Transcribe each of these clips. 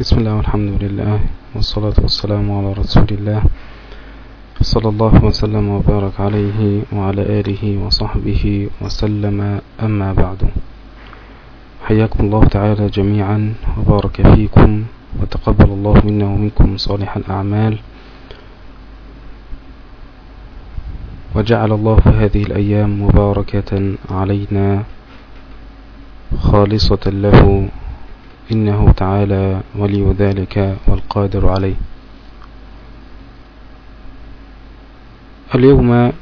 بسم الله والحمد لله والصلاة والسلام على رسول الله صلى الله وسلم وبارك عليه وعلى آله وصحبه وسلم. أما بعد حياكم الله تعالى جميعا وبارك فيكم وتقبل الله منا ومنكم صالح الأعمال. وجعل الله هذه الأيام مباركة علينا خالصة له إنه تعالى ولي ذلك والقادر عليه. اليوم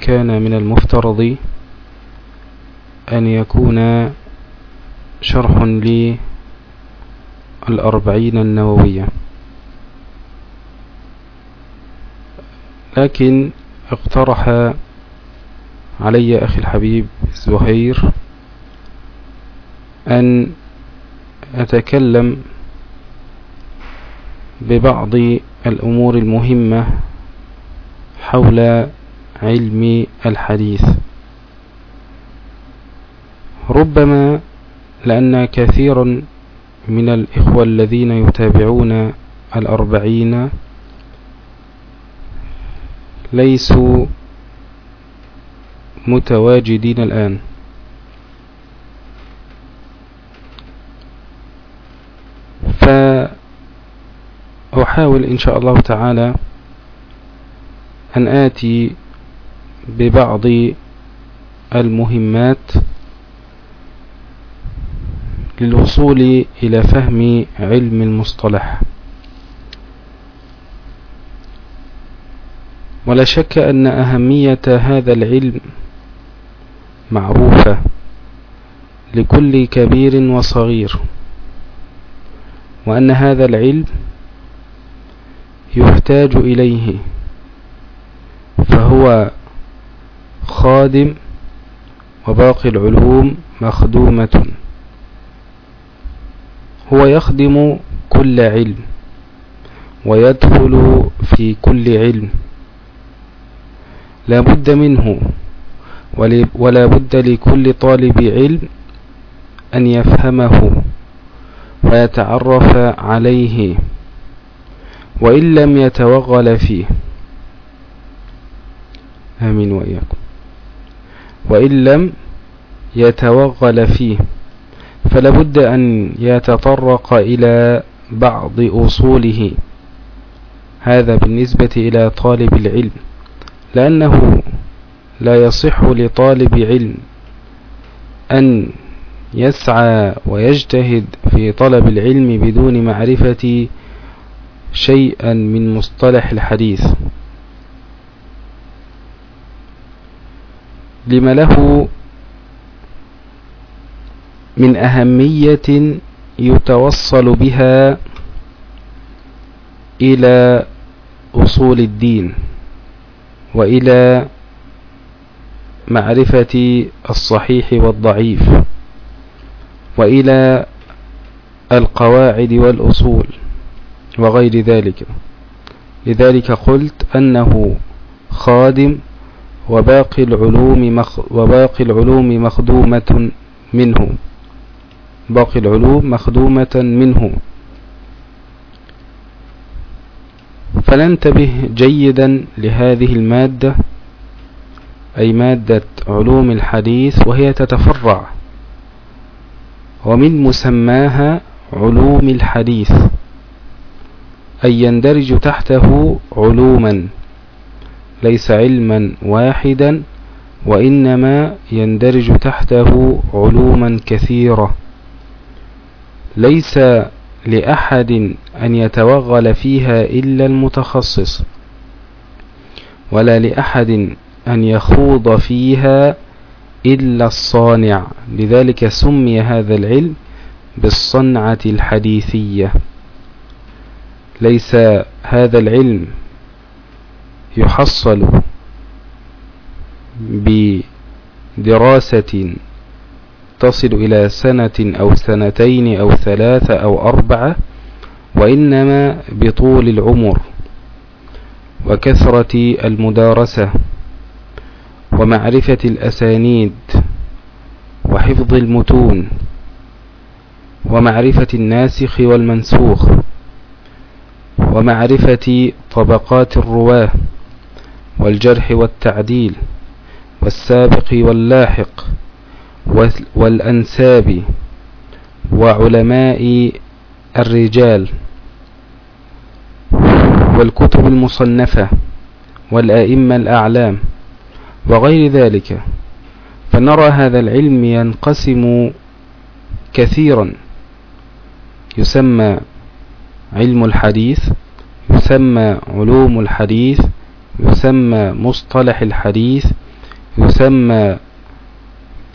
كان من المفترض أن يكون شرح لي الأربعين النووية. لكن اقترح علي أخي الحبيب زهير أن أتكلم ببعض الأمور المهمة حول علم الحديث. ربما لأن كثيرا من الإخوة الذين يتابعون الأربعين ليسوا متواجدين الآن. فأحاول إن شاء الله تعالى أن آتي ببعض المهمات للوصول إلى فهم علم المصطلح. ولا شك أن أهمية هذا العلم معروفة لكل كبير وصغير وأن هذا العلم يحتاج إليه فهو خادم وباقي العلوم مخدومة. هو يخدم كل علم ويدخل في كل علم. لا بد منه ولا بد لكل طالب علم أن يفهمه ويتعرف عليه. وإن لم يتوغل فيه. آمين وإياكم. وإن لم يتوغل فيه فلابد أن يتطرق إلى بعض أصوله. هذا بالنسبة إلى طالب العلم لأنه لا يصح لطالب علم أن يسعى ويجتهد في طلب العلم بدون معرفة شيئا من مصطلح الحديث. لما له من أهمية يتوصل بها إلى أصول الدين وإلى معرفة الصحيح والضعيف وإلى القواعد والأصول. وغير ذلك. لذلك قلت أنه خادم وباقي العلوم مخ وباقي العلوم مخدومة منه. باقي العلوم مخدومة منه. فننتبه جيدا لهذه المادة أي مادة علوم الحديث وهي تتفرع ومن مسماها علوم الحديث. أي يندرج تحته علوما ليس علما واحدا وإنما يندرج تحته علوما كثيرة. ليس لأحد أن يتوغل فيها إلا المتخصص ولا لأحد أن يخوض فيها إلا الصانع. لذلك سمي هذا العلم بالصنعة الحديثية. ليس هذا العلم يحصل بدراسة تصل إلى سنة أو سنتين أو ثلاثة أو أربعة وإنما بطول العمر وكثرة المدارسة ومعرفة الأسانيد وحفظ المتون ومعرفة الناسخ والمنسوخ. ومعرفة طبقات الرواة والجرح والتعديل والسابق واللاحق والأنساب وعلماء الرجال والكتب المصنفة والآئمة الأعلام وغير ذلك. فنرى هذا العلم ينقسم كثيرا يسمى علم الحديث يسمى علوم الحديث يسمى مصطلح الحديث يسمى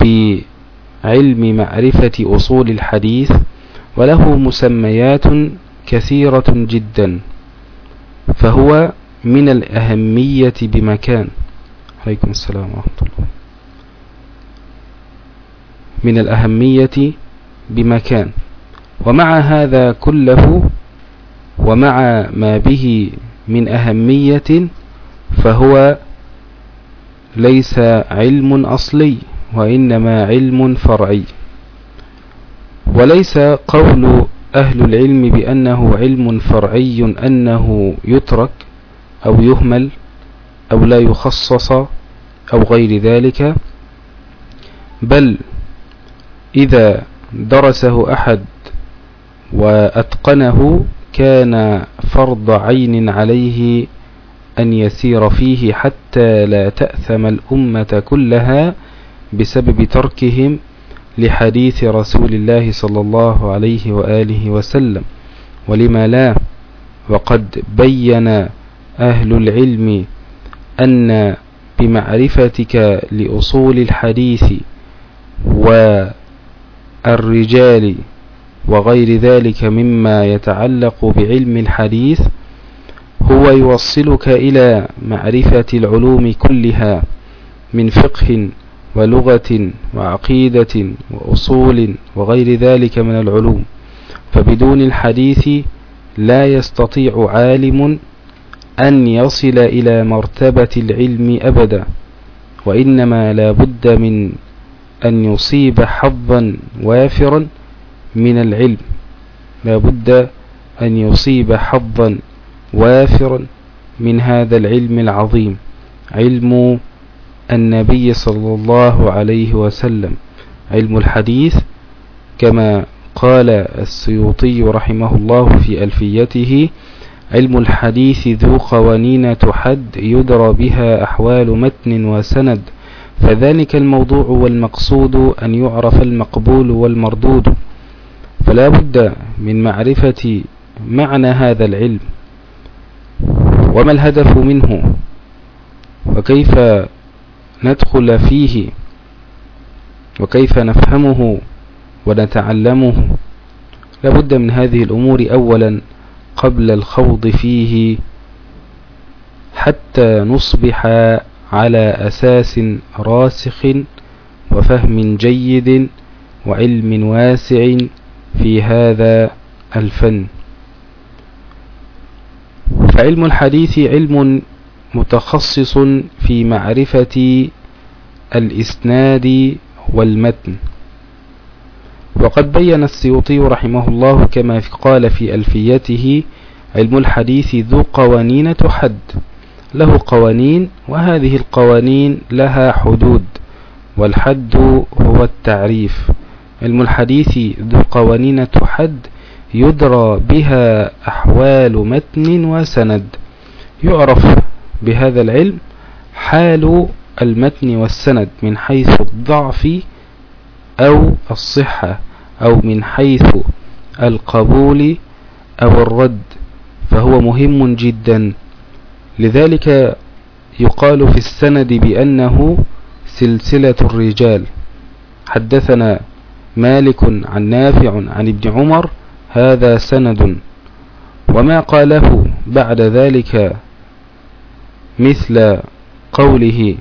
بعلم معرفة أصول الحديث وله مسميات كثيرة جدا فهو من الأهمية بمكان. عليكم السلام ورحمة الله. من الأهمية بمكان. ومع هذا كله ومع ما به من أهمية فهو ليس علم أصلي وإنما علم فرعي. وليس قول أهل العلم بأنه علم فرعي أنه يترك أو يهمل أو لا يخصص أو غير ذلك بل إذا درسه أحد وأتقنه كان فرض عين عليه أن يسير فيه حتى لا تأثم الأمة كلها بسبب تركهم لحديث رسول الله صلى الله عليه وآله وسلم. ولما لا وقد بين أهل العلم أن بمعرفتك لأصول الحديث والرجال وغير ذلك مما يتعلق بعلم الحديث هو يوصلك إلى معرفة العلوم كلها من فقه ولغة وعقيدة وأصول وغير ذلك من العلوم. فبدون الحديث لا يستطيع عالم أن يصل إلى مرتبة العلم أبدا وإنما لا بد من أن يصيب حظا وافرا من العلم. لا بد أن يصيب حظا وافرا من هذا العلم العظيم. علم النبي صلى الله عليه وسلم. علم الحديث كما قال السيوطي رحمه الله في ألفيته علم الحديث ذو قوانين تحد يدرى بها أحوال متن وسند. فذلك الموضوع والمقصود أن يعرف المقبول والمردود. فلا بد من معرفة معنى هذا العلم وما الهدف منه وكيف ندخل فيه وكيف نفهمه ونتعلمه. لابد من هذه الأمور أولا قبل الخوض فيه حتى نصبح على أساس راسخ وفهم جيد وعلم واسع في هذا الفن. فعلم الحديث علم متخصص في معرفة الإسناد والمتن. وقد بين السيوطي رحمه الله كما قال في ألفيته علم الحديث ذو قوانين تحد له قوانين وهذه القوانين لها حدود والحد هو التعريف. علم الحديث ذو قوانين تحد يدرى بها أحوال متن وسند. يعرف بهذا العلم حال المتن والسند من حيث الضعف أو الصحة أو من حيث القبول أو الرد فهو مهم جدا. لذلك يقال في السند بأنه سلسلة الرجال. حدثنا مالك عن نافع عن ابن عمر هذا سند. وما قاله بعد ذلك مثل قوله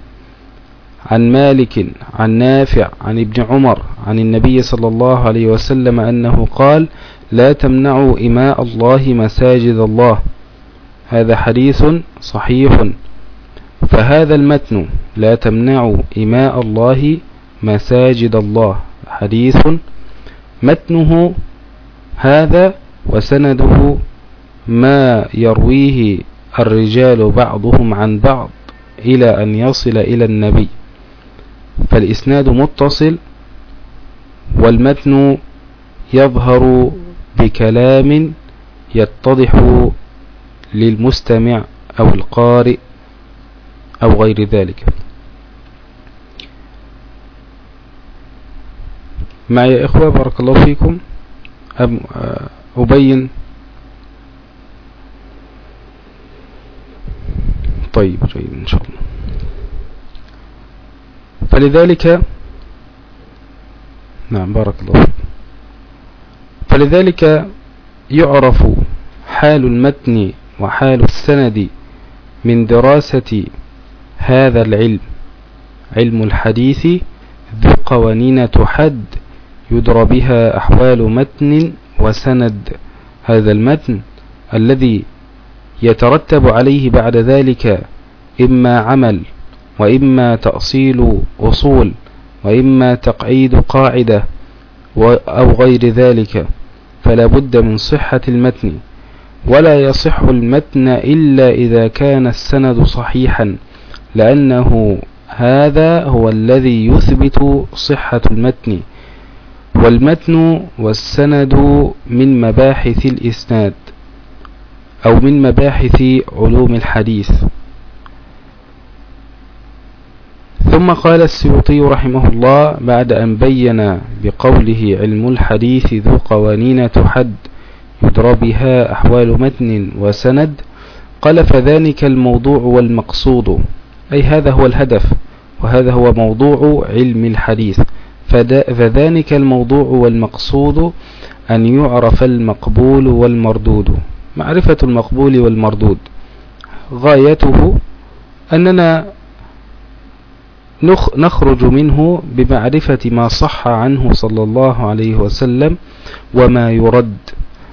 عن مالك عن نافع عن ابن عمر عن النبي صلى الله عليه وسلم أنه قال لا تمنعوا إماء الله مساجد الله. هذا حديث صحيح. فهذا المتن لا تمنعوا إماء الله مساجد الله. حديث متنه هذا وسنده ما يرويه الرجال بعضهم عن بعض إلى أن يصل إلى النبي. فالإسناد متصل والمتن يظهر بكلام يتضح للمستمع أو القارئ أو غير ذلك. معي يا إخوة بارك الله فيكم. أبين. طيب جيد إن شاء الله. فلذلك نعم بارك الله فيكم فلذلك يعرف حال المتن وحال السند من دراسة هذا العلم. علم الحديث ذو قوانين تحد يدرى بها أحوال متن وسند هذا المتن الذي يترتب عليه بعد ذلك إما عمل وإما تأصيل أصول وإما تقعيد قاعدة أو غير ذلك فلا بد من صحة المتن. ولا يصح المتن إلا إذا كان السند صحيحا لأنه هذا هو الذي يثبت صحة المتن. والمتن والسند من مباحث الإسناد أو من مباحث علوم الحديث. ثم قال السيوطي رحمه الله بعد أن بين بقوله علم الحديث ذو قوانين تحد يدرى بها أحوال متن وسند قال فذلك الموضوع والمقصود أي هذا هو الهدف وهذا هو موضوع علم الحديث. فذلك الموضوع والمقصود أن يعرف المقبول والمردود. معرفة المقبول والمردود. غايته أننا نخرج منه بمعرفة ما صح عنه صلى الله عليه وسلم وما يرد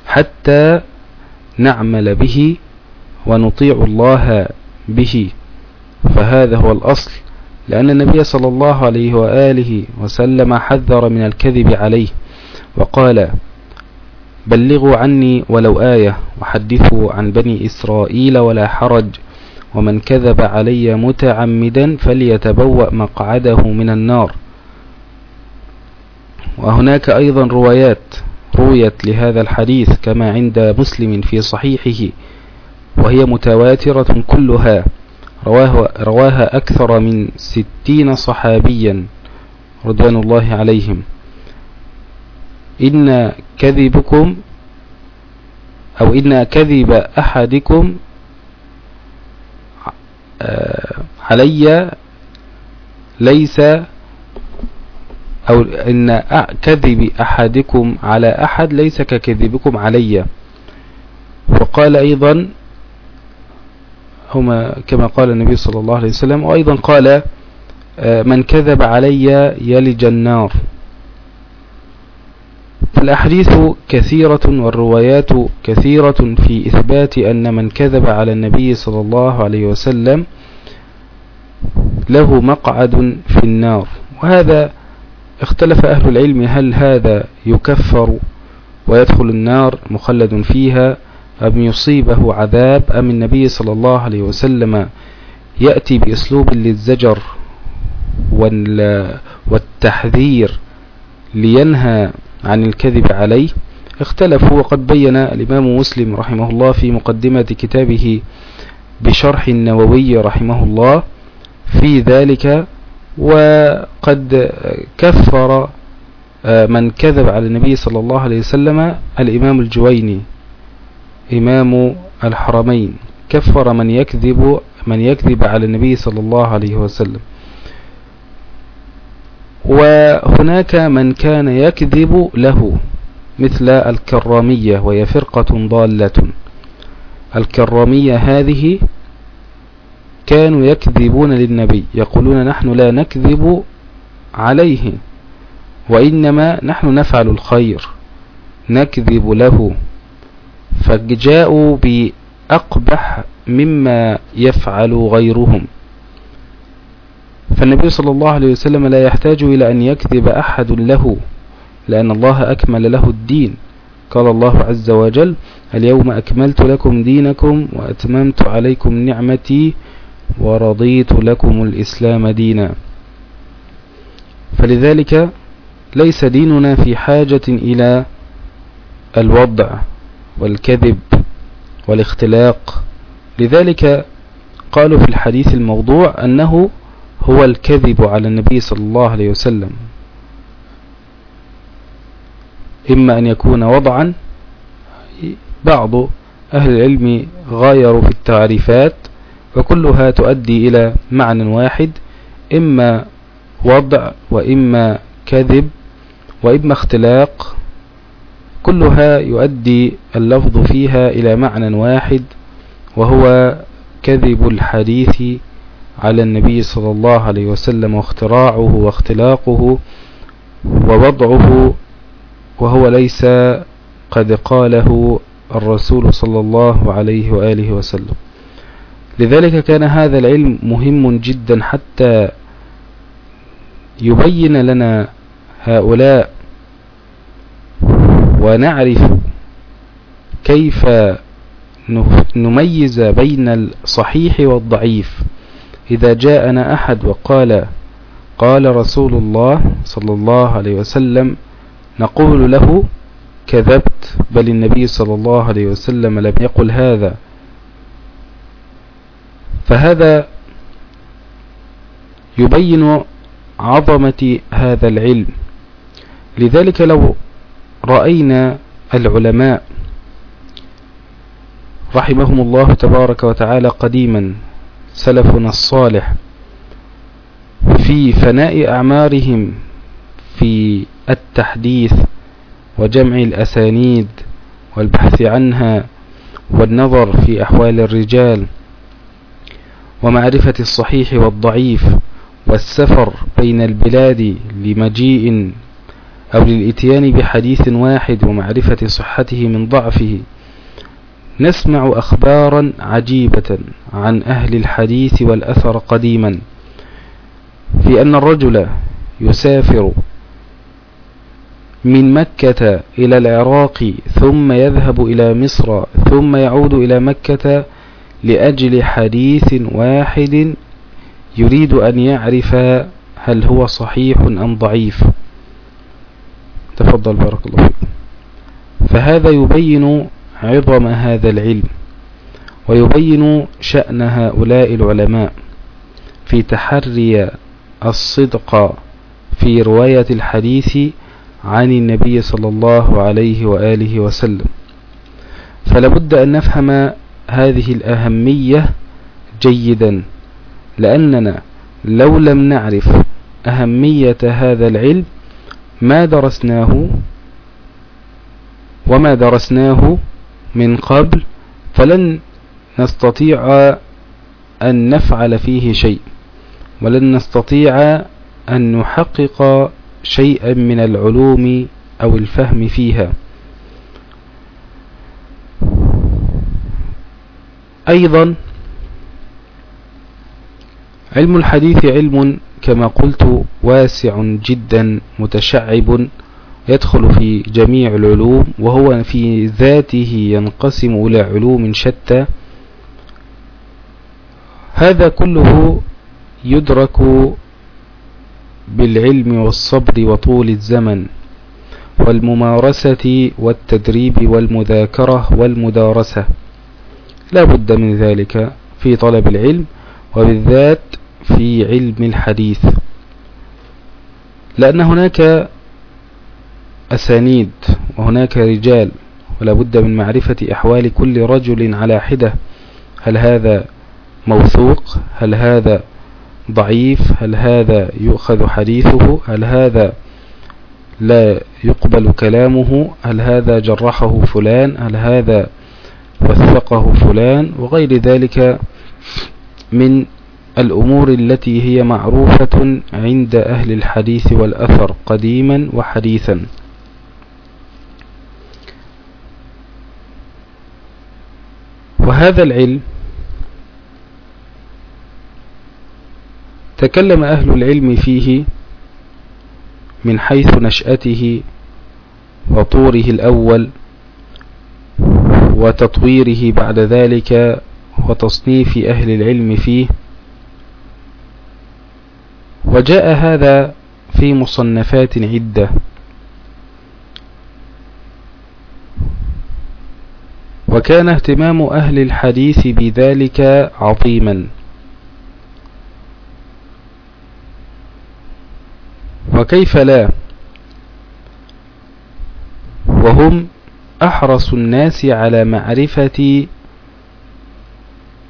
حتى نعمل به ونطيع الله به. فهذا هو الأصل. لأن النبي صلى الله عليه وآله وسلم حذر من الكذب عليه وقال بلغوا عني ولو آية وحدثوا عن بني إسرائيل ولا حرج ومن كذب علي متعمدا فليتبوأ مقعده من النار. وهناك أيضا روايات رويت لهذا الحديث كما عند مسلم في صحيحه وهي متواترة كلها. رواه رواها أكثر من ستين صحابيا رضوان الله عليهم. إن كذبكم أو إن كذب أحدكم آه، علي ليس أو إن كذب أحدكم على أحد ليس ككذبكم علي. وقال أيضا هما كما قال النبي صلى الله عليه وسلم وأيضا قال آه، من كذب علي يلج النار. الأحاديث كثيرة والروايات كثيرة في إثبات أن من كذب على النبي صلى الله عليه وسلم له مقعد في النار. وهذا اختلف أهل العلم هل هذا يكفر ويدخل النار مخلد فيها أم يصيبه عذاب أم النبي صلى الله عليه وسلم يأتي بأسلوب للزجر والتحذير لينهى عن الكذب عليه؟ اختلفوا وقد بين الإمام مسلم رحمه الله في مقدمة كتابه بشرح النووي رحمه الله في ذلك وقد كفر آه، من كذب على النبي صلى الله عليه وسلم الإمام الجويني. إمام الحرمين. كفر من يكذب من يكذب على النبي صلى الله عليه وسلم. وهناك من كان يكذب له مثل الكرامية وهي فرقة ضالة. الكرامية هذه كانوا يكذبون للنبي يقولون نحن لا نكذب عليه وإنما نحن نفعل الخير نكذب له. فجاءوا بأقبح مما يفعل غيرهم. فالنبي صلى الله عليه وسلم لا يحتاج إلى أن يكذب أحد له لأن الله أكمل له الدين. قال الله عز وجل اليوم أكملت لكم دينكم وأتممت عليكم نعمتي ورضيت لكم الإسلام دينا. فلذلك ليس ديننا في حاجة إلى الوضع. والكذب والاختلاق. لذلك قالوا في الحديث الموضوع أنه هو الكذب على النبي صلى الله عليه وسلم. إما أن يكون وضعا بعض أهل العلم غايروا في التعريفات وكلها تؤدي إلى معنى واحد إما وضع وإما كذب وإما اختلاق كلها يؤدي اللفظ فيها إلى معنى واحد وهو كذب الحديث على النبي صلى الله عليه وسلم واختراعه واختلاقه ووضعه وهو ليس قد قاله الرسول صلى الله عليه وآله وسلم. لذلك كان هذا العلم مهم جدا حتى يبين لنا هؤلاء ونعرف كيف نميز بين الصحيح والضعيف. إذا جاءنا أحد وقال قال رسول الله صلى الله عليه وسلم نقول له كذبت بل النبي صلى الله عليه وسلم لم يقل هذا. فهذا يبين عظمة هذا العلم. لذلك لو رأينا العلماء رحمهم الله تبارك وتعالى قديما سلفنا الصالح في فناء أعمارهم في التحديث وجمع الأسانيد والبحث عنها والنظر في أحوال الرجال ومعرفة الصحيح والضعيف والسفر بين البلاد لمجيء أو للإتيان بحديث واحد ومعرفة صحته من ضعفه نسمع أخبارا عجيبة عن أهل الحديث والأثر قديما في أن الرجل يسافر من مكة إلى العراق ثم يذهب إلى مصر ثم يعود إلى مكة لأجل حديث واحد يريد أن يعرف هل هو صحيح أم ضعيف. تفضل بارك الله فيك. فهذا يبين عظم هذا العلم ويبين شأن هؤلاء العلماء في تحري الصدق في رواية الحديث عن النبي صلى الله عليه وآله وسلم. فلابد أن نفهم هذه الأهمية جيدا لأننا لو لم نعرف أهمية هذا العلم ما درسناه وما درسناه من قبل فلن نستطيع أن نفعل فيه شيء ولن نستطيع أن نحقق شيئا من العلوم أو الفهم فيها. أيضا علم الحديث علم كما قلت واسع جدا متشعب يدخل في جميع العلوم وهو في ذاته ينقسم إلى علوم شتى. هذا كله يدرك بالعلم والصبر وطول الزمن والممارسة والتدريب والمذاكرة والمدارسة. لا بد من ذلك في طلب العلم وبالذات في علم الحديث. لأن هناك أسانيد وهناك رجال ولا بد من معرفة أحوال كل رجل على حدة. هل هذا موثوق؟ هل هذا ضعيف؟ هل هذا يؤخذ حديثه؟ هل هذا لا يقبل كلامه؟ هل هذا جرحه فلان؟ هل هذا وثقه فلان؟ وغير ذلك من الأمور التي هي معروفة عند أهل الحديث والأثر قديما وحديثا. وهذا العلم تكلم أهل العلم فيه من حيث نشأته وطوره الأول وتطويره بعد ذلك وتصنيف أهل العلم فيه وجاء هذا في مصنفات عدة. وكان اهتمام أهل الحديث بذلك عظيما. وكيف لا؟ وهم أحرص الناس على معرفة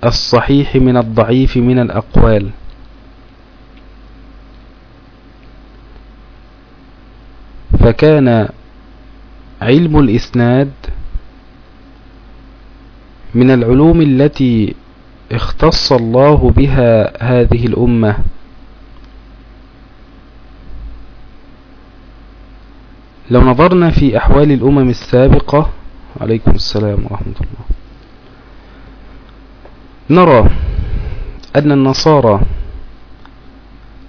الصحيح من الضعيف من الأقوال. فكان علم الإسناد من العلوم التي اختص الله بها هذه الأمة. لو نظرنا في أحوال الأمم السابقة عليكم السلام ورحمة الله. نرى أن النصارى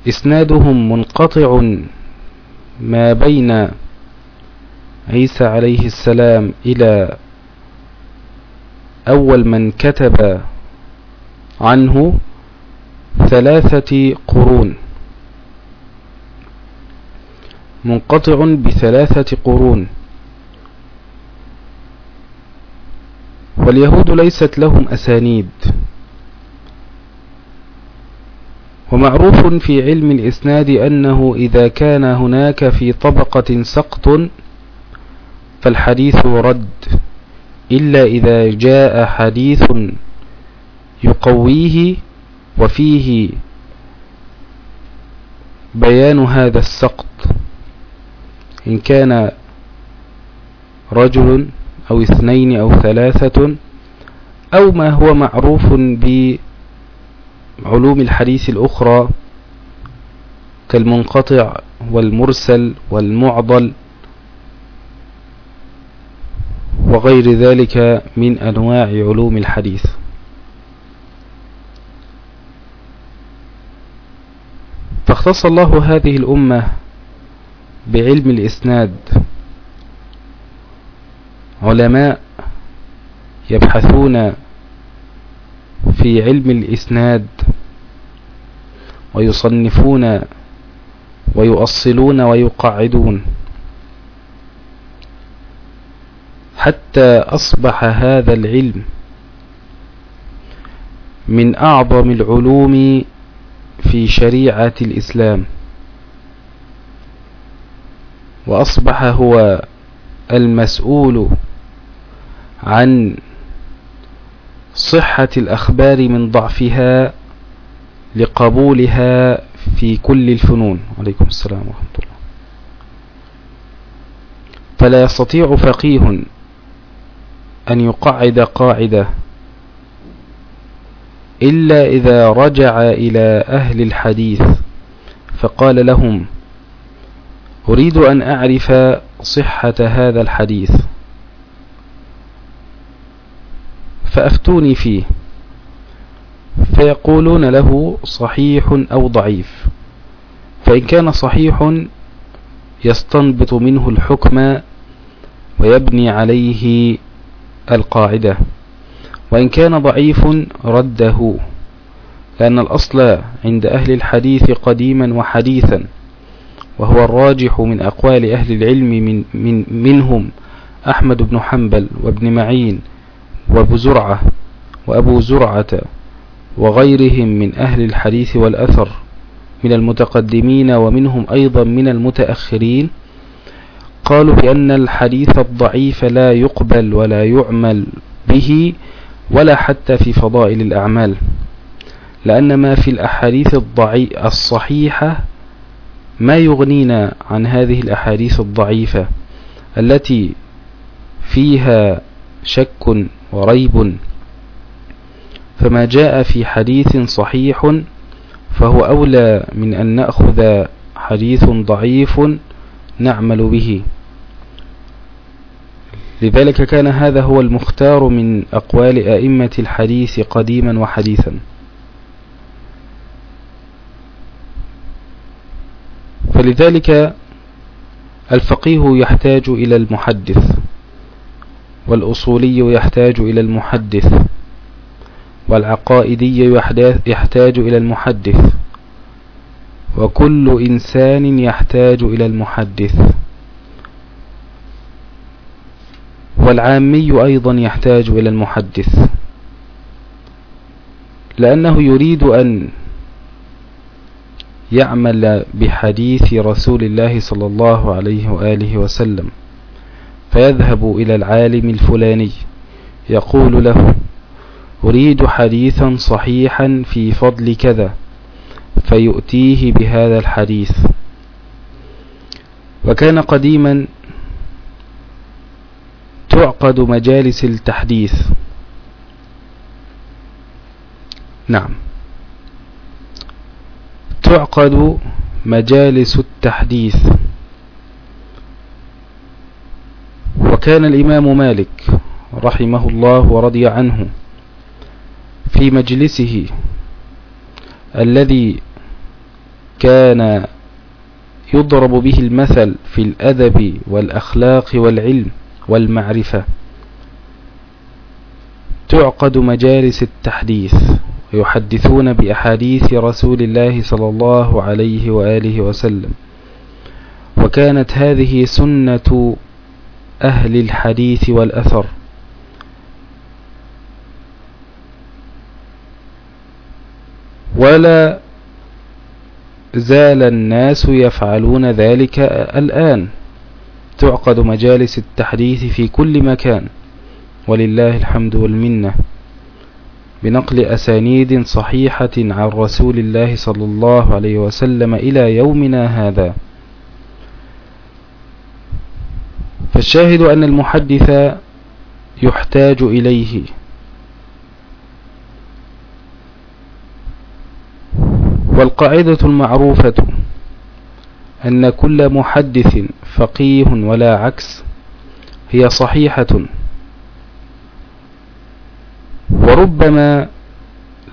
إسنادهم منقطع ما بين عيسى عليه السلام إلى أول من كتب عنه ثلاثة قرون. منقطع بثلاثة قرون. واليهود ليست لهم أسانيد. ومعروف في علم الإسناد أنه إذا كان هناك في طبقة سقط فالحديث رد إلا إذا جاء حديث يقويه وفيه بيان هذا السقط. إن كان رجل أو اثنين أو ثلاثة أو ما هو معروف بعلوم الحديث الأخرى كالمنقطع والمرسل والمعضل وغير ذلك من أنواع علوم الحديث. فاختص الله هذه الأمة بعلم الإسناد. علماء يبحثون في علم الإسناد ويصنفون ويؤصلون ويقعدون حتى أصبح هذا العلم من أعظم العلوم في شريعة الإسلام. وأصبح هو المسؤول عن صحة الأخبار من ضعفها لقبولها في كل الفنون. عليكم السلام ورحمة الله. فلا يستطيع فقيه أن يقعد قاعدة إلا إذا رجع إلى أهل الحديث فقال لهم أريد أن أعرف صحة هذا الحديث. فأفتوني فيه. فيقولون له صحيح أو ضعيف. فإن كان صحيح يستنبط منه الحكم ويبني عليه القاعدة. وإن كان ضعيف رده لأن الأصل عند أهل الحديث قديما وحديثا وهو الراجح من أقوال أهل العلم من, من منهم أحمد بن حنبل وابن معين وأبو زرعة وأبو زرعة وغيرهم من أهل الحديث والأثر من المتقدمين ومنهم أيضا من المتأخرين قالوا بأن الحديث الضعيف لا يقبل ولا يعمل به ولا حتى في فضائل الأعمال لأن ما في الأحاديث الصحيحة ما يغنينا عن هذه الأحاديث الضعيفة التي فيها شك وريب. فما جاء في حديث صحيح فهو أولى من أن نأخذ حديث ضعيف نعمل به. لذلك كان هذا هو المختار من أقوال أئمة الحديث قديما وحديثا. فلذلك الفقيه يحتاج إلى المحدث. والأصولي يحتاج إلى المحدث والعقائدي يحتاج إلى المحدث وكل إنسان يحتاج إلى المحدث. والعامي أيضا يحتاج إلى المحدث. لأنه يريد أن يعمل بحديث رسول الله صلى الله عليه وآله وسلم. فيذهب إلى العالم الفلاني. يقول له أريد حديثا صحيحا في فضل كذا فيؤتيه بهذا الحديث. وكان قديما تعقد مجالس التحديث. نعم. تعقد مجالس التحديث. وكان الإمام مالك رحمه الله ورضي عنه في مجلسه الذي كان يضرب به المثل في الأدب والأخلاق والعلم والمعرفة. تعقد مجالس التحديث ويحدثون بأحاديث رسول الله صلى الله عليه وآله وسلم. وكانت هذه سنة أهل الحديث والأثر. ولا زال الناس يفعلون ذلك الآن. تعقد مجالس التحديث في كل مكان. ولله الحمد والمنة. بنقل أسانيد صحيحة عن رسول الله صلى الله عليه وسلم إلى يومنا هذا. فالشاهد أن المحدث يحتاج إليه. والقاعدة المعروفة أن كل محدث فقيه ولا عكس هي صحيحة. وربما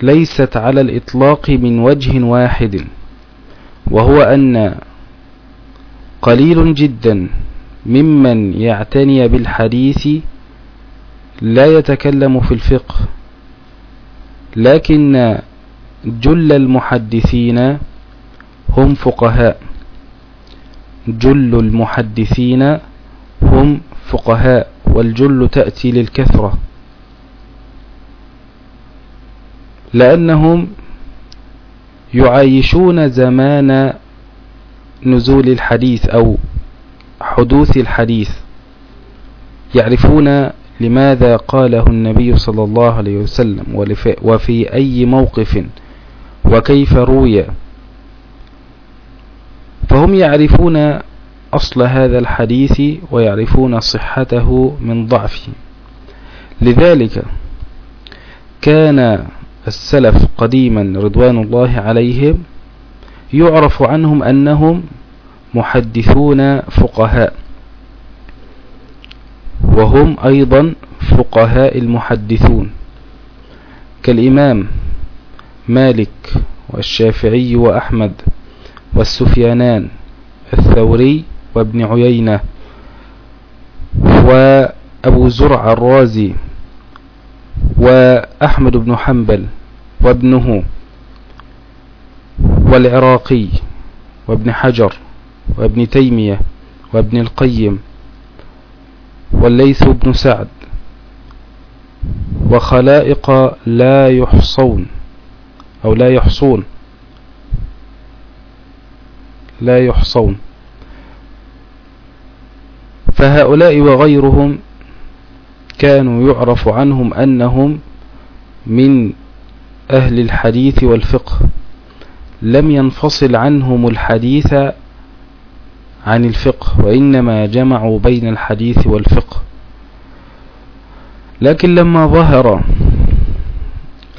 ليست على الإطلاق من وجه واحد وهو أن قليل جدا ممن يعتني بالحديث لا يتكلم في الفقه لكن جل المحدثين هم فقهاء. جل المحدثين هم فقهاء والجل تأتي للكثرة. لأنهم يعايشون زمان نزول الحديث أو حدوث الحديث يعرفون لماذا قاله النبي صلى الله عليه وسلم وفي أي موقف وكيف روي. فهم يعرفون أصل هذا الحديث ويعرفون صحته من ضعفه. لذلك كان السلف قديما رضوان الله عليهم يعرف عنهم أنهم محدثون فقهاء. وهم أيضا فقهاء المحدثون. كالإمام مالك والشافعي وأحمد والسفيانان الثوري وابن عيينة وأبو زرع الرازي وأحمد بن حنبل وابنه والعراقي وابن حجر وابن تيمية وابن القيم والليث بن سعد وخلائق لا يحصون أو لا يحصون. لا يحصون. فهؤلاء وغيرهم كانوا يعرف عنهم أنهم من أهل الحديث والفقه. لم ينفصل عنهم الحديث عن الفقه وإنما جمعوا بين الحديث والفقه. لكن لما ظهر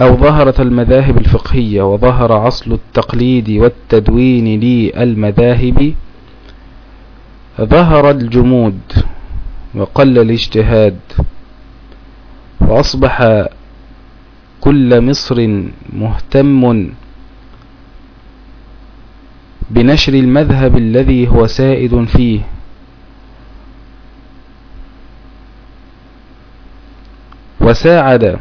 أو ظهرت المذاهب الفقهية وظهر عصل التقليد والتدوين للمذاهب ظهر الجمود وقل الاجتهاد وأصبح كل مصر مهتم بنشر المذهب الذي هو سائد فيه. وساعد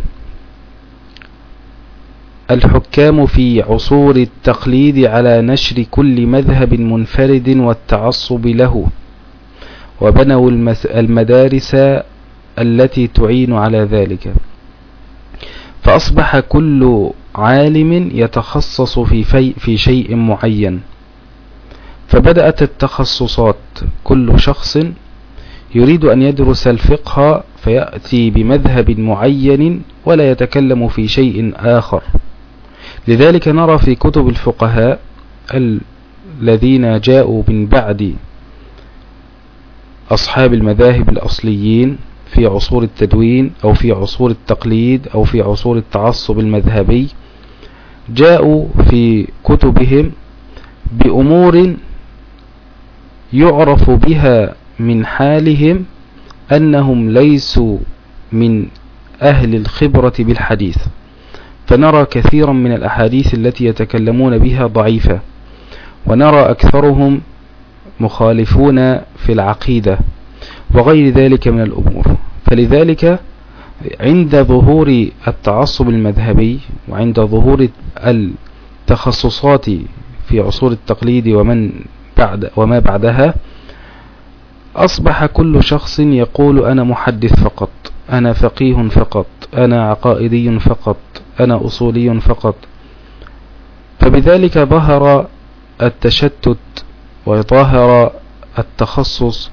الحكام في عصور التقليد على نشر كل مذهب منفرد والتعصب له وبنوا المدارس التي تعين على ذلك. فأصبح كل عالم يتخصص في, في, شيء معين. فبدأت التخصصات. كل شخص يريد أن يدرس الفقه فيأتي بمذهب معين ولا يتكلم في شيء آخر. لذلك نرى في كتب الفقهاء الذين جاءوا من بعد أصحاب المذاهب الأصليين في عصور التدوين أو في عصور التقليد أو في عصور التعصب المذهبي جاءوا في كتبهم بأمور يعرف بها من حالهم أنهم ليسوا من أهل الخبرة بالحديث. فنرى كثيرا من الأحاديث التي يتكلمون بها ضعيفة ونرى أكثرهم مخالفون في العقيدة وغير ذلك من الأمور. فلذلك عند ظهور التعصب المذهبي وعند ظهور التخصصات في عصور التقليد ومن بعد وما بعدها أصبح كل شخص يقول أنا محدث فقط أنا فقيه فقط أنا عقائدي فقط أنا أصولي فقط. فبذلك ظهر التشتت وظهر التخصص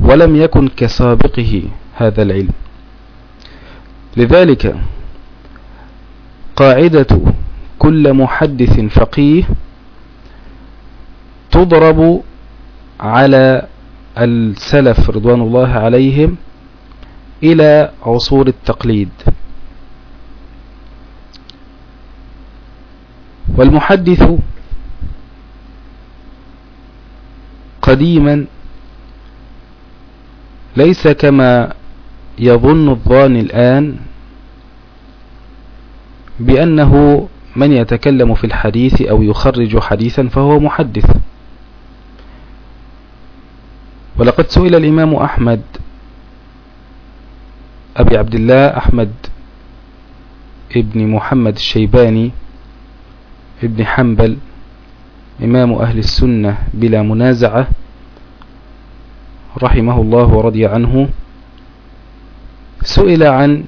ولم يكن كسابقه هذا العلم. لذلك قاعدة كل محدث فقيه تضرب على السلف رضوان الله عليهم إلى عصور التقليد. والمحدث قديما ليس كما يظن الظان الآن بأنه من يتكلم في الحديث أو يخرج حديثا فهو محدث. ولقد سئل الإمام أحمد أبي عبد الله أحمد ابن محمد الشيباني ابن حنبل إمام أهل السنة بلا منازعة رحمه الله ورضي عنه سئل عن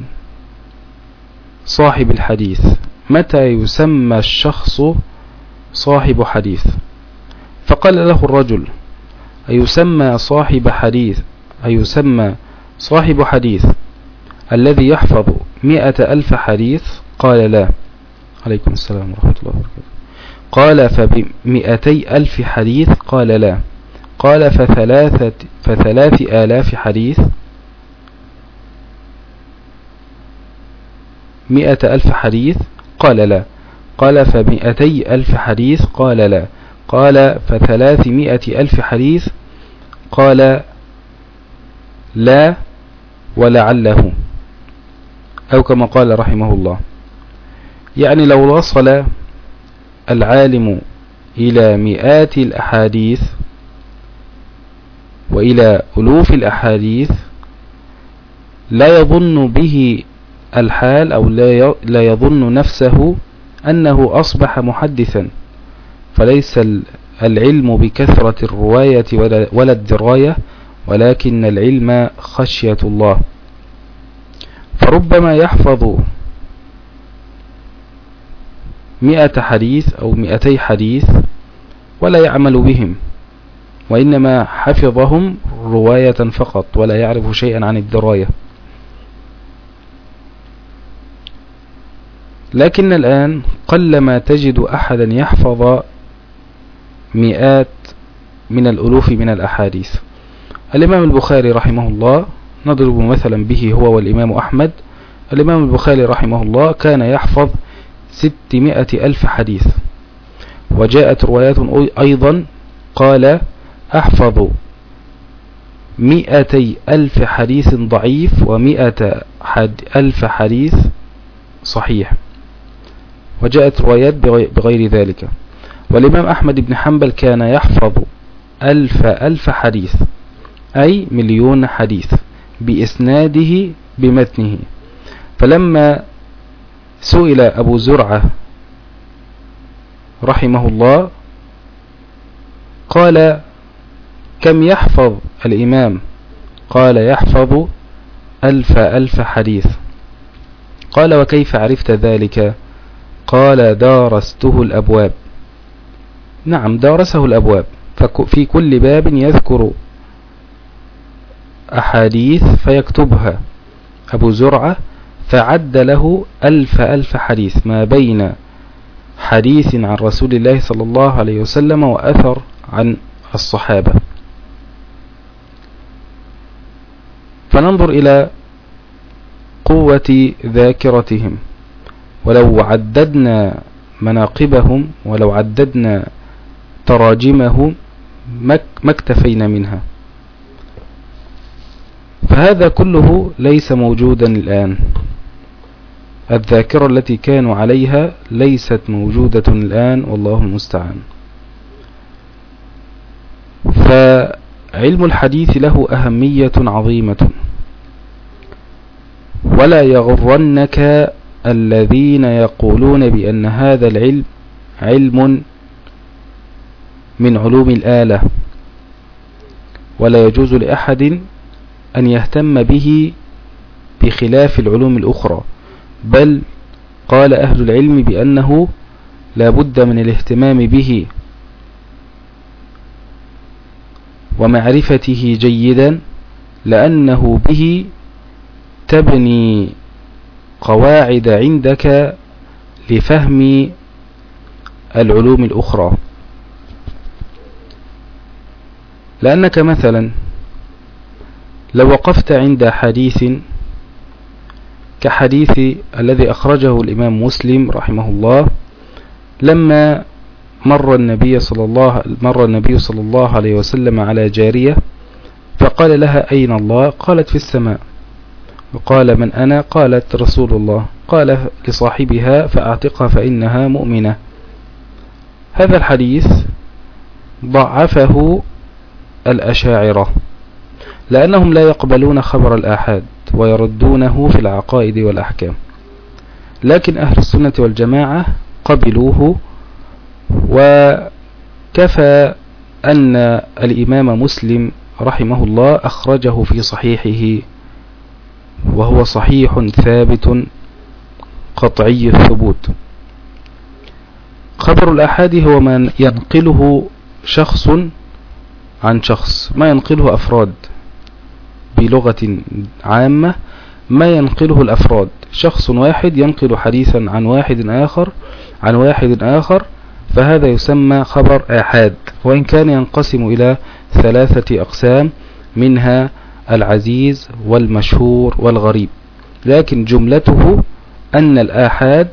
صاحب الحديث. متى يسمى الشخص صاحب حديث؟ فقال له الرجل أيسمى صاحب حديث أيسمى صاحب حديث الذي يحفظ مئة ألف حديث؟ قال لا. عليكم السلام ورحمة الله وبركاته. قال فبمئتي ألف حديث؟ قال لا. قال فثلاثة فثلاث آلاف حديث؟ مئة ألف حديث؟ قال لا. قال فمئتي ألف حديث؟ قال لا. قال فثلاثمائة ألف حديث. قال لا ولعله. أو كما قال رحمه الله. يعني لو وصل العالم إلى مئات الأحاديث وإلى ألوف الأحاديث لا يظن به الحال أو لا يظن نفسه أنه أصبح محدثا. فليس العلم بكثرة الرواية ولا الدراية ولكن العلم خشية الله. فربما يحفظ مئة حديث أو مئتي حديث ولا يعمل بهم وإنما حفظهم رواية فقط ولا يعرف شيئا عن الدراية. لكن الآن قلما تجد أحدا يحفظ مئات من الألوف من الأحاديث. الإمام البخاري رحمه الله نضرب مثلا به هو والإمام أحمد. الإمام البخاري رحمه الله كان يحفظ ستمائة ألف حديث. وجاءت روايات أيضا قال أحفظ مئتي ألف حديث ضعيف ومئة حد ألف حديث صحيح. وجاءت روايات بغير ذلك. والإمام أحمد بن حنبل كان يحفظ ألف ألف حديث أي مليون حديث بإسناده بمتنه. فلما سئل أبو زرعة رحمه الله قال كم يحفظ الإمام؟ قال يحفظ ألف ألف حديث. قال وكيف عرفت ذلك؟ قال دارسته الأبواب. نعم دارسه الأبواب. ففي كل باب يذكر أحاديث فيكتبها. أبو زرعة فعد له ألف ألف حديث ما بين حديث عن رسول الله صلى الله عليه وسلم وأثر عن الصحابة. فننظر إلى قوة ذاكرتهم. ولو عددنا مناقبهم ولو عددنا تراجمهم ما اكتفينا منها. فهذا كله ليس موجودا الآن. الذاكرة التي كانوا عليها ليست موجودة الآن والله المستعان. فعلم الحديث له أهمية عظيمة. ولا يغرنك الذين يقولون بأن هذا العلم علم من علوم الآلة. ولا يجوز لأحد أن يهتم به بخلاف العلوم الأخرى. بل قال أهل العلم بأنه لا بد من الاهتمام به ومعرفته جيدا لأنه به تبني قواعد عندك لفهم العلوم الأخرى. لأنك مثلا لو وقفت عند حديث كحديث الذي أخرجه الإمام مسلم رحمه الله لما مر النبي صلى الله مر النبي صلى الله عليه وسلم على جارية فقال لها أين الله؟ قالت في السماء. وقال من أنا؟ قالت رسول الله. قال لصاحبها فأعتقها فإنها مؤمنة. هذا الحديث ضعفه الأشاعرة لأنهم لا يقبلون خبر الآحاد ويردونه في العقائد والأحكام. لكن أهل السنة والجماعة قبلوه وكفى أن الإمام مسلم رحمه الله أخرجه في صحيحه وهو صحيح ثابت قطعي الثبوت. خبر الأحاد هو من ينقله شخص عن شخص ما ينقله أفراد بلغة عامة ما ينقله الأفراد. شخص واحد ينقل حديثا عن واحد آخر عن واحد آخر فهذا يسمى خبر آحاد. وإن كان ينقسم إلى ثلاثة أقسام منها العزيز والمشهور والغريب. لكن جملته أن الآحاد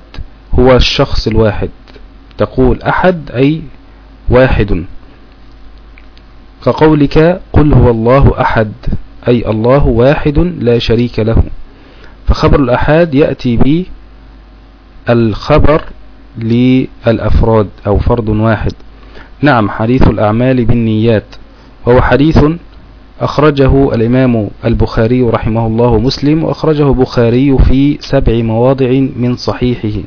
هو الشخص الواحد. تقول أحد أي واحد. كقولك قل هو الله أحد أي الله واحد لا شريك له. فخبر الأحاد يأتي به الخبر للأفراد أو فرد واحد. نعم حديث الأعمال بالنيات. وهو حديث أخرجه الإمام البخاري رحمه الله مسلم وأخرجه البخاري في سبع مواضع من صحيحه.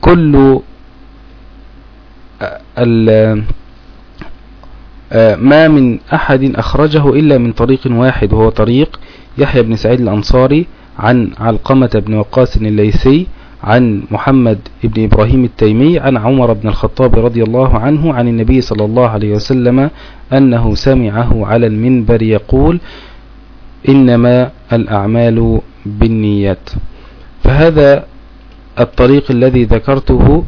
كل ما من أحد أخرجه إلا من طريق واحد وهو طريق يحيى بن سعيد الأنصاري عن علقمة بن وقاس الليثي عن محمد بن إبراهيم التيمي عن عمر بن الخطاب رضي الله عنه عن النبي صلى الله عليه وسلم أنه سمعه على المنبر يقول إنما الأعمال بالنيات. فهذا الطريق الذي ذكرته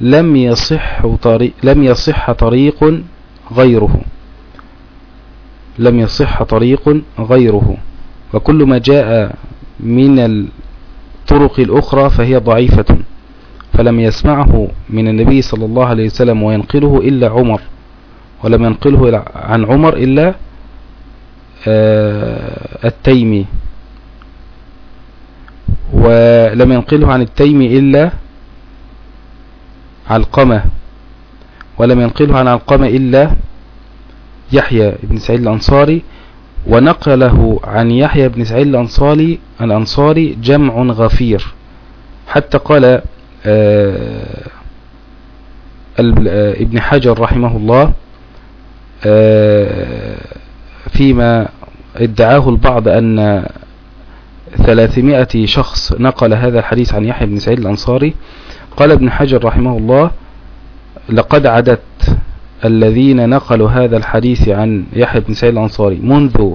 لم يصح طريق, لم يصح طريق غيره. لم يصح طريق غيره. وكل ما جاء من الطرق الأخرى فهي ضعيفة. فلم يسمعه من النبي صلى الله عليه وسلم وينقله إلا عمر. ولم ينقله عن عمر إلا آه، التيمي. ولم ينقله عن التيمي إلا علقمة. ولم ينقله عن علقمة إلا يحيى بن سعيد الأنصاري ونقله عن يحيى بن سعيد الأنصاري, الأنصاري جمع غفير. حتى قال آه، آه، ابن حجر رحمه الله آه، فيما ادعاه البعض أن ثلاثمائة شخص نقل هذا الحديث عن يحيى بن سعيد الأنصاري. قال ابن حجر رحمه الله لقد عددت الذين نقلوا هذا الحديث عن يحيى بن سعيد الأنصاري. منذ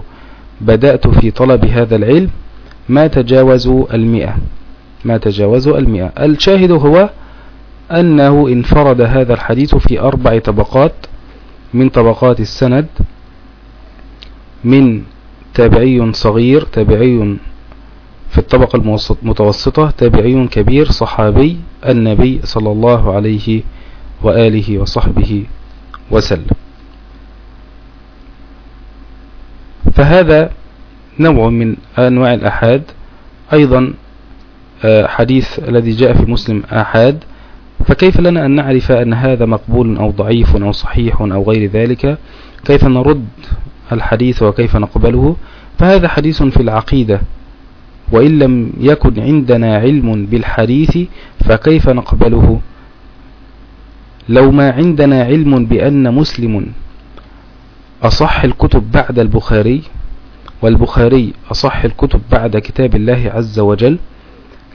بدأت في طلب هذا العلم ما تجاوزوا المئة. ما تجاوزوا المئة. الشاهد هو أنه انفرد هذا الحديث في أربع طبقات. من طبقات السند من تابعي صغير تابعي في الطبقة المتوسطة تابعي كبير صحابي النبي صلى الله عليه وآله وصحبه وسلم. فهذا نوع من أنواع الأحاد. أيضا آه، حديث الذي جاء في مسلم أحاد. فكيف لنا أن نعرف أن هذا مقبول أو ضعيف أو صحيح أو غير ذلك؟ كيف نرد الحديث وكيف نقبله؟ فهذا حديث في العقيدة. وإن لم يكن عندنا علم بالحديث فكيف نقبله؟ لو ما عندنا علم بأن مسلم أصح الكتب بعد البخاري والبخاري أصح الكتب بعد كتاب الله عز وجل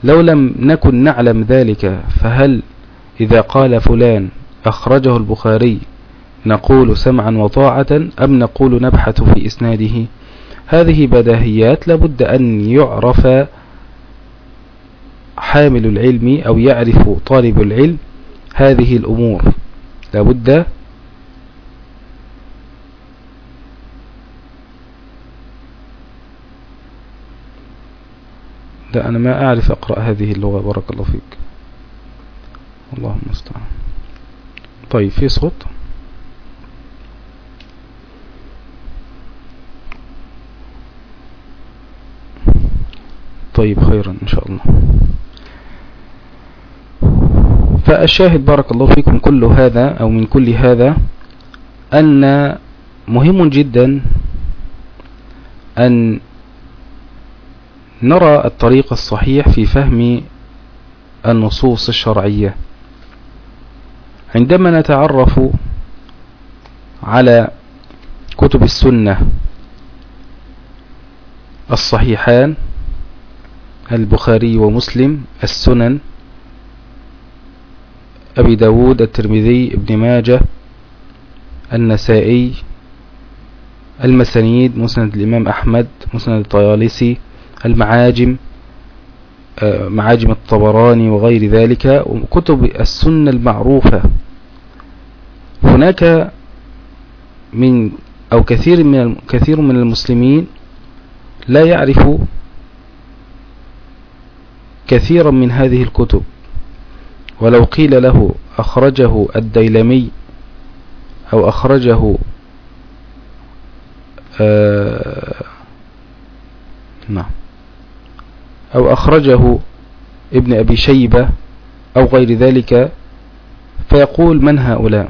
لو لم نكن نعلم ذلك فهل إذا قال فلان أخرجه البخاري نقول سمعا وطاعة أم نقول نبحث في إسناده؟ هذه بداهيات لابد أن يعرف حامل العلم أو يعرف طالب العلم هذه الأمور. لابد لا أنا ما أعرف أقرأ هذه اللغة بارك الله فيك. اللهم استعان. طيب في صوت؟ طيب خيرا إن شاء الله. فالشاهد بارك الله فيكم كل هذا أو من كل هذا أن مهم جدا أن نرى الطريق الصحيح في فهم النصوص الشرعية. عندما نتعرف على كتب السنة الصحيحان البخاري ومسلم السنن أبي داود الترمذي ابن ماجة النسائي المسانيد مسند الإمام أحمد مسند الطيالسي المعاجم آه، معاجم الطبراني وغير ذلك كتب السنة المعروفة. هناك من أو كثير من كثير من المسلمين لا يعرف كثيرا من هذه الكتب. ولو قيل له أخرجه الديلمي أو أخرجه آه نعم أو أخرجه ابن أبي شيبة أو غير ذلك فيقول من هؤلاء؟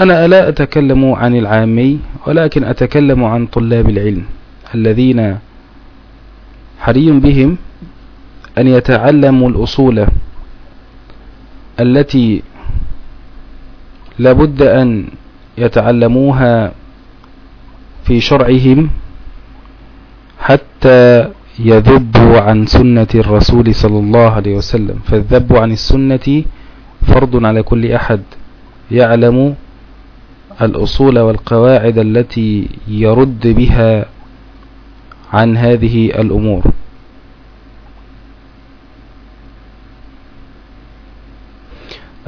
أنا لا أتكلم عن العامي ولكن أتكلم عن طلاب العلم الذين حري بهم أن يتعلموا الأصول التي لابد أن يتعلموها في شرعهم حتى يذبوا عن سنة الرسول صلى الله عليه وسلم. فالذب عن السنة فرض على كل أحد. يعلم الأصول والقواعد التي يرد بها عن هذه الأمور.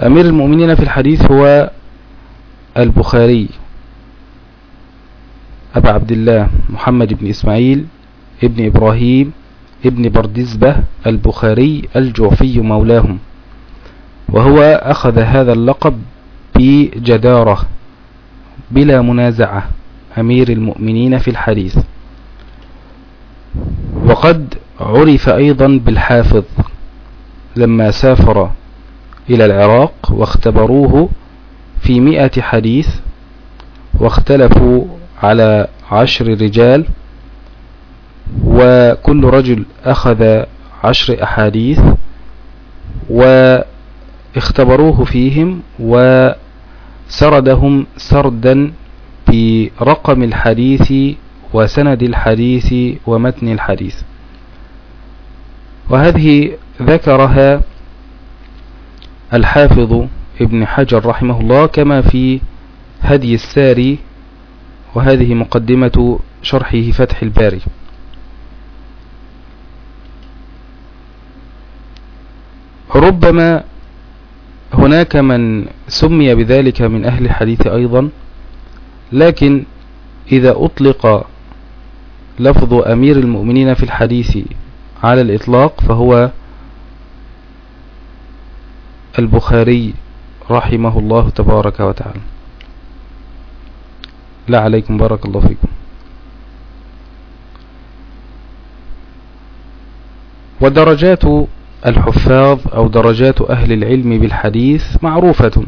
أمير المؤمنين في الحديث هو البخاري أبا عبد الله محمد بن إسماعيل ابن إبراهيم ابن بردزبة البخاري الجعفي مولاهم وهو أخذ هذا اللقب بجدارة بلا منازعة أمير المؤمنين في الحديث. وقد عرف أيضا بالحافظ لما سافر إلى العراق واختبروه في مئة حديث واختلفوا على عشر رجال وكل رجل أخذ عشر أحاديث واختبروه فيهم وسردهم سردا برقم الحديث وسند الحديث ومتن الحديث. وهذه ذكرها الحافظ ابن حجر رحمه الله كما في هدي الساري وهذه مقدمة شرحه فتح الباري. ربما هناك من سمي بذلك من أهل الحديث أيضا لكن إذا أطلق لفظ أمير المؤمنين في الحديث على الإطلاق فهو البخاري رحمه الله تبارك وتعالى. لا عليكم بارك الله فيكم. ودرجات الحفاظ أو درجات أهل العلم بالحديث معروفة.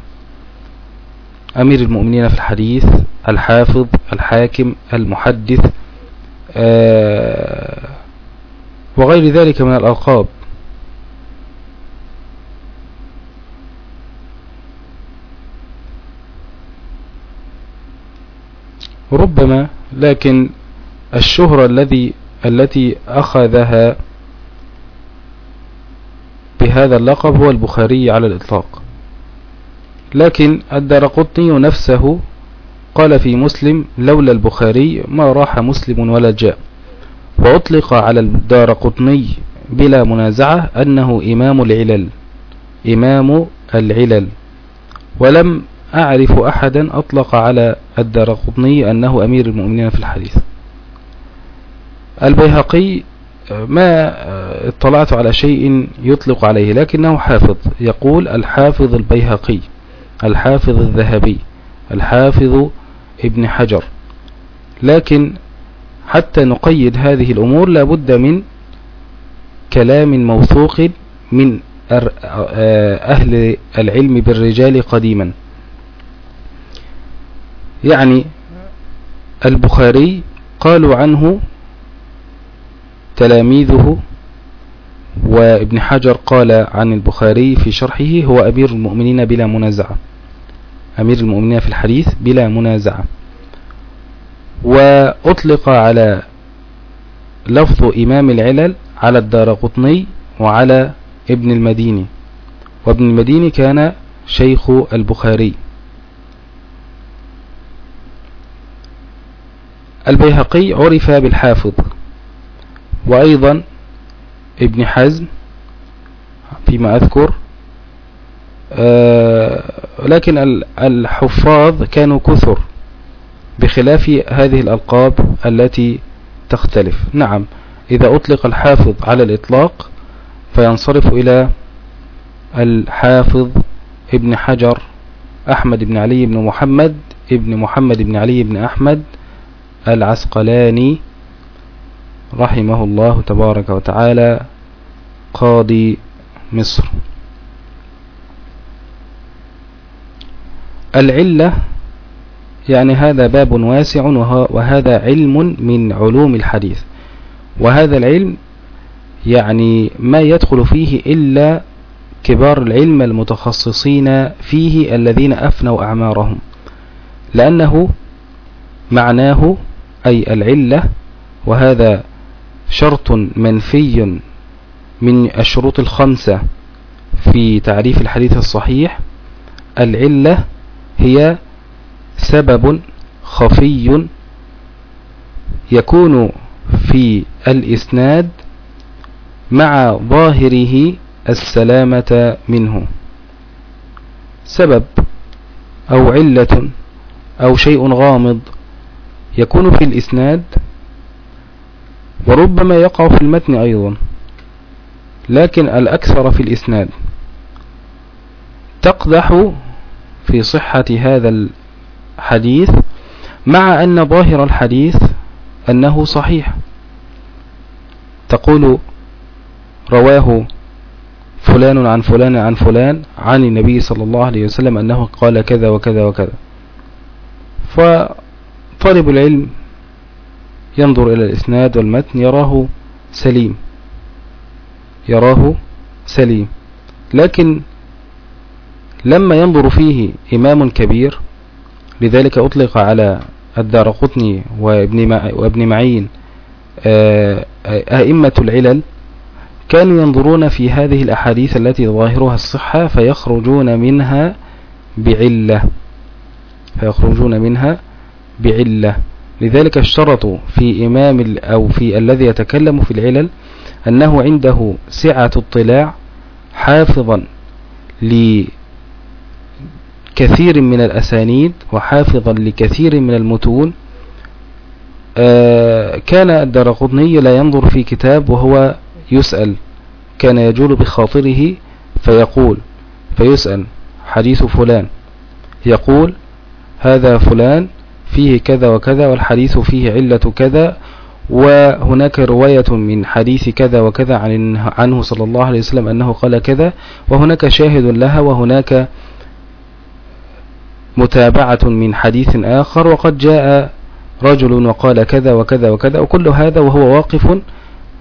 أمير المؤمنين في الحديث الحافظ الحاكم المحدث آه، وغير ذلك من الألقاب. ربما لكن الشهرة الذي التي أخذها بهذا اللقب هو البخاري على الإطلاق. لكن الدرقطني نفسه قال في مسلم لولا البخاري ما راح مسلم ولا جاء. وأطلق على الدار قطني بلا منازعة أنه إمام العلل إمام العلل. ولم أعرف أحدا أطلق على الدار قطني أنه أمير المؤمنين في الحديث. البيهقي ما اطلعت على شيء يطلق عليه لكنه حافظ. يقول الحافظ البيهقي الحافظ الذهبي الحافظ ابن حجر. لكن حتى نقيد هذه الأمور لابد من كلام موثوق من أهل العلم بالرجال قديما. يعني البخاري قالوا عنه تلاميذه وابن حجر قال عن البخاري في شرحه هو أمير المؤمنين بلا منازعة. أمير المؤمنين في الحديث بلا منازعة. وأطلق على لفظ إمام العلل على الدار قطني وعلى ابن المديني. وابن المديني كان شيخ البخاري. البيهقي عرف بالحافظ. وأيضا ابن حزم فيما أذكر آه، لكن الحفاظ كانوا كثر بخلاف هذه الألقاب التي تختلف. نعم إذا أطلق الحافظ على الإطلاق فينصرف إلى الحافظ ابن حجر أحمد بن علي بن محمد ابن محمد بن علي بن أحمد العسقلاني رحمه الله تبارك وتعالى قاضي مصر. العلة يعني هذا باب واسع وهذا علم من علوم الحديث. وهذا العلم يعني ما يدخل فيه إلا كبار العلم المتخصصين فيه الذين أفنوا أعمارهم. لأنه معناه أي العلة وهذا شرط منفي من الشروط الخمسة في تعريف الحديث الصحيح. العلة هي سبب خفي يكون في الإسناد مع ظاهره السلامة منه. سبب أو علة أو شيء غامض يكون في الإسناد وربما يقع في المتن أيضا لكن الأكثر في الإسناد. تقدح في صحة هذا الحديث مع أن ظاهر الحديث أنه صحيح. تقول رواه فلان عن فلان عن فلان عن النبي صلى الله عليه وسلم أنه قال كذا وكذا وكذا. طالب العلم ينظر إلى الإسناد والمتن يراه سليم. يراه سليم. لكن لما ينظر فيه إمام كبير لذلك أطلق على الدار قطني وابن معين آه، أئمة العلل كانوا ينظرون في هذه الأحاديث التي ظاهرها الصحة فيخرجون منها بعلة. فيخرجون منها بعلة. لذلك اشترطوا في إمام أو في الذي يتكلم في العلل أنه عنده سعة اطلاع حافظا لكثير من الأسانيد وحافظا لكثير من المتون. آه، كان الدرقطني لا ينظر في كتاب وهو يسأل. كان يجول بخاطره فيقول فيسأل حديث فلان. يقول هذا فلان فيه كذا وكذا والحديث فيه علة كذا وهناك رواية من حديث كذا وكذا عن عنه صلى الله عليه وسلم أنه قال كذا وهناك شاهد لها وهناك متابعة من حديث آخر وقد جاء رجل وقال كذا وكذا وكذا وكل هذا وهو واقف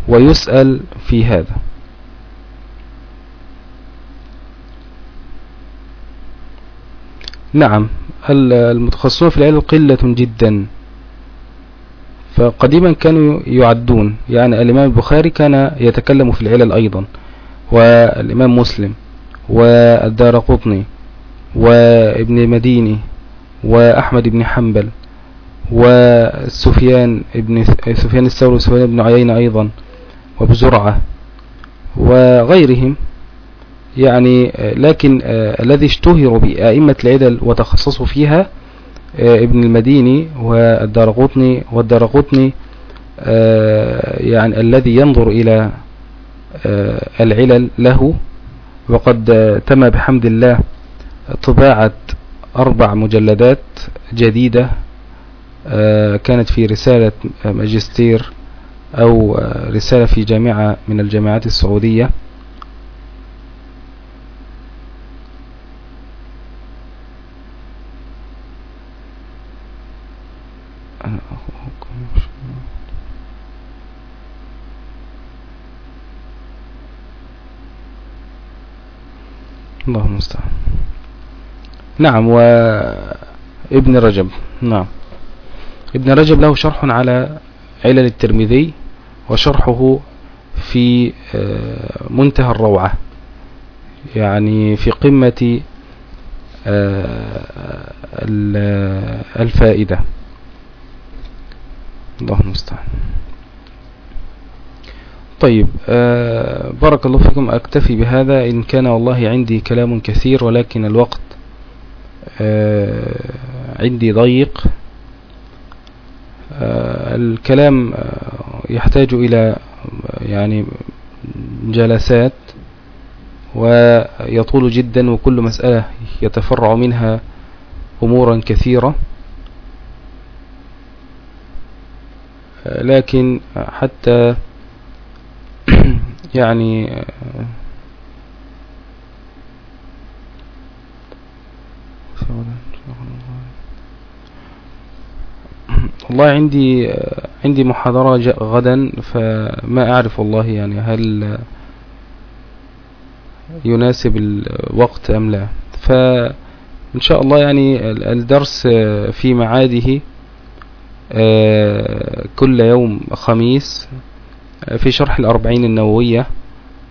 ويسأل في هذا. نعم. المتخصصون في العلم قلة جدا. فقديما كانوا يعدون. يعني الإمام البخاري كان يتكلم في العلل أيضا. والإمام مسلم. والدار قطني. وابن مديني. وأحمد بن حنبل. وسفيان ابن سفيان الثوري وسفيان بن عيينة أيضا. وبزرعة وغيرهم. يعني لكن الذي اشتهروا بأئمة العدل وتخصصوا فيها ابن المديني والدارقطني والدارقطني يعني الذي ينظر إلى العلل له وقد تم بحمد الله طباعة أربع مجلدات جديدة كانت في رسالة ماجستير أو رسالة في جامعة من الجامعات السعودية. أنا أخوكم الله المستعان نعم وابن رجب. نعم. ابن رجب له شرح على علل الترمذي وشرحه في آه، منتهى الروعة. يعني في قمة آه، الفائدة. الله المستعان. طيب آه بارك الله فيكم. أكتفي بهذا. إن كان والله عندي كلام كثير ولكن الوقت آه عندي ضيق. آه الكلام آه يحتاج إلى يعني جلسات ويطول جدا وكل مسألة يتفرع منها أمورا كثيرة. لكن حتى يعني والله عندي عندي محاضرة غدا فما أعرف والله يعني هل يناسب الوقت أم لا. فإن شاء الله يعني الدرس في معاده كل يوم خميس آه، في شرح الأربعين النووية.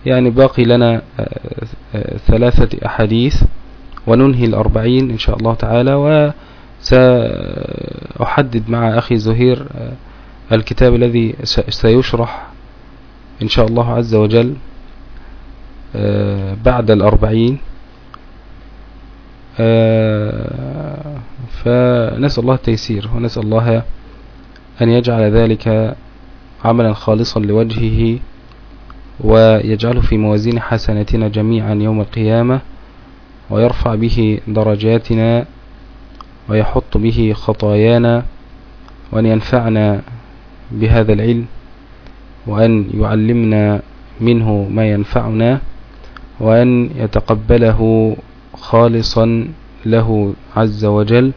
يعني باقي لنا آه، ثلاثة أحاديث وننهي الأربعين إن شاء الله تعالى. وسأحدد مع أخي زهير الكتاب الذي سيشرح إن شاء الله عز وجل بعد الأربعين. فنسأل الله التيسير ونسأل الله أن يجعل ذلك عملا خالصا لوجهه ويجعله في موازين حسناتنا جميعا يوم القيامة ويرفع به درجاتنا ويحط به خطايانا وأن ينفعنا بهذا العلم وأن يعلمنا منه ما ينفعنا وأن يتقبله خالصا له عز وجل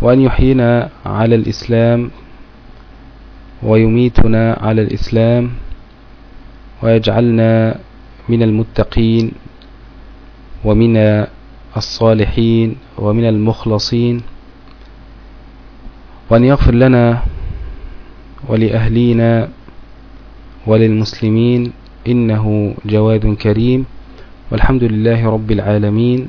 وأن يحيينا على الإسلام ويميتنا على الإسلام ويجعلنا من المتقين ومن الصالحين ومن المخلصين وأن يغفر لنا ولأهلينا وللمسلمين إنه جواد كريم والحمد لله رب العالمين